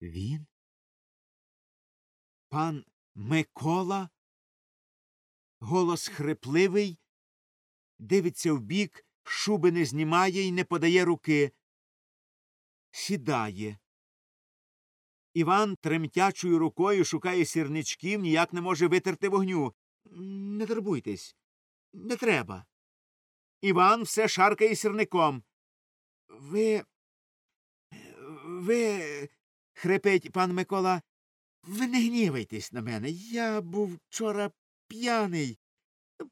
Він? Пан Микола? Голос хрипливий, дивиться вбік, шуби не знімає і не подає руки. Сідає. Іван тремтячою рукою шукає сірничків, ніяк не може витерти вогню. Не турбуйтесь. Не треба. Іван все шаркає сірником. Ви. Ви. Хрипить пан Микола. Ви не гнівайтесь на мене. Я був вчора п'яний.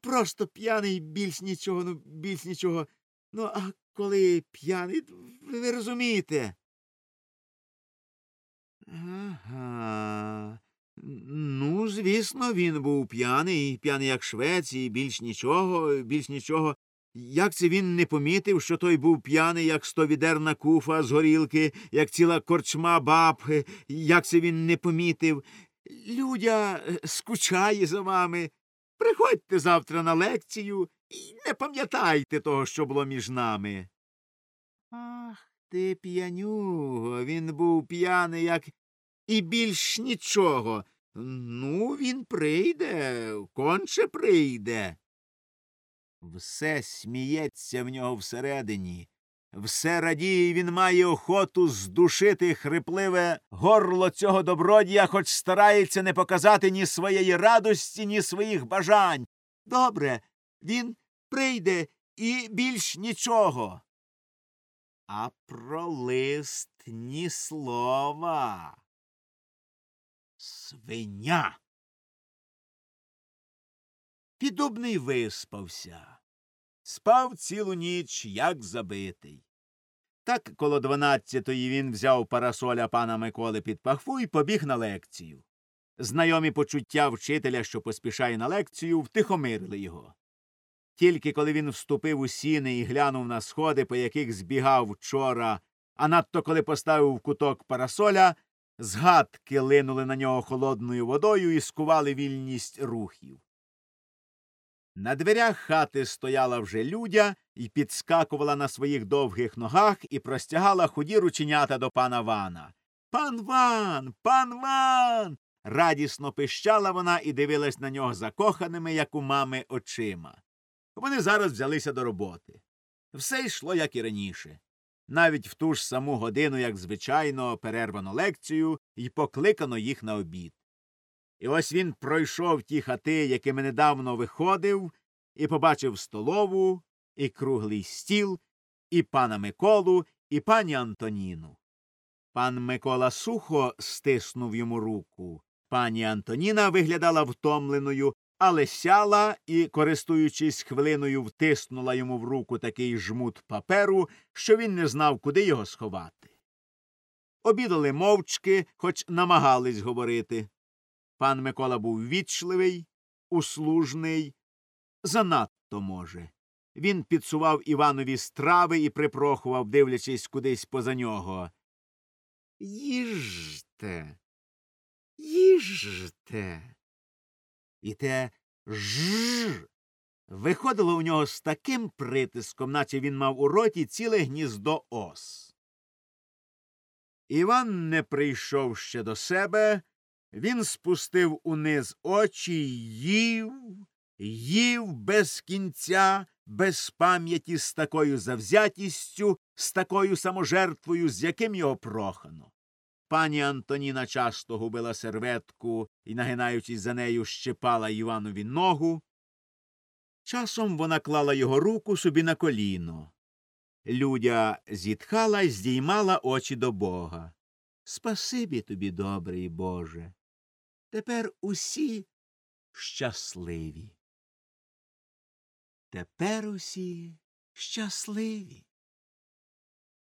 Просто п'яний, більш нічого, ну, більш нічого. Ну, а коли п'яний, ви розумієте. Ага. Ну, звісно, він був п'яний, п'яний, як швець, і більш нічого, більш нічого. Як це він не помітив, що той був п'яний, як стовідерна куфа з горілки, як ціла корчма баб, як це він не помітив. Людя е, скучає за вами. Приходьте завтра на лекцію і не пам'ятайте того, що було між нами. Ах ти, п'янюго, він був п'яний, як і більш нічого. Ну, він прийде, конче прийде. Все сміється в нього всередині, все радіє, він має охоту здушити хрипливе горло цього добродія, хоч старається не показати ні своєї радості, ні своїх бажань. Добре, він прийде і більш нічого. А про лист ні слова. Свиня. Підубний виспався. Спав цілу ніч, як забитий. Так коло дванадцятої він взяв парасоля пана Миколи під пахву і побіг на лекцію. Знайомі почуття вчителя, що поспішає на лекцію, втихомирили його. Тільки коли він вступив у сіни і глянув на сходи, по яких збігав вчора, а надто коли поставив в куток парасоля, згадки линули на нього холодною водою і скували вільність рухів. На дверях хати стояла вже людя і підскакувала на своїх довгих ногах і простягала худі рученята до пана Вана. Пан Ван, пан Ван. радісно пищала вона і дивилась на нього закоханими, як у мами, очима. Вони зараз взялися до роботи. Все йшло, як і раніше. Навіть в ту ж саму годину, як звичайно, перервано лекцію і покликано їх на обід. І ось він пройшов ті хати, якими недавно виходив, і побачив столову, і круглий стіл, і пана Миколу, і пані Антоніну. Пан Микола сухо стиснув йому руку. Пані Антоніна виглядала втомленою, але сяла і, користуючись хвилиною, втиснула йому в руку такий жмут паперу, що він не знав, куди його сховати. Обідали мовчки, хоч намагались говорити. Пан Микола був вічливий, услужний, занадто може. Він підсував Іванові страви і припрохував, дивлячись кудись поза нього. Їжте, їжте. І те ж виходило у нього з таким притиском, наче він мав у роті ціле гніздо ос. Іван не прийшов ще до себе. Він спустив униз очі їв, їв без кінця, без пам'яті, з такою завзятістю, з такою саможертвою, з яким його прохано. Пані Антоніна часто губила серветку і, нагинаючись за нею, щепала Іванові ногу. Часом вона клала його руку собі на коліно. Людя зітхала здіймала очі до бога. Спасибі тобі, добрий Боже. Тепер усі щасливі. Тепер усі щасливі.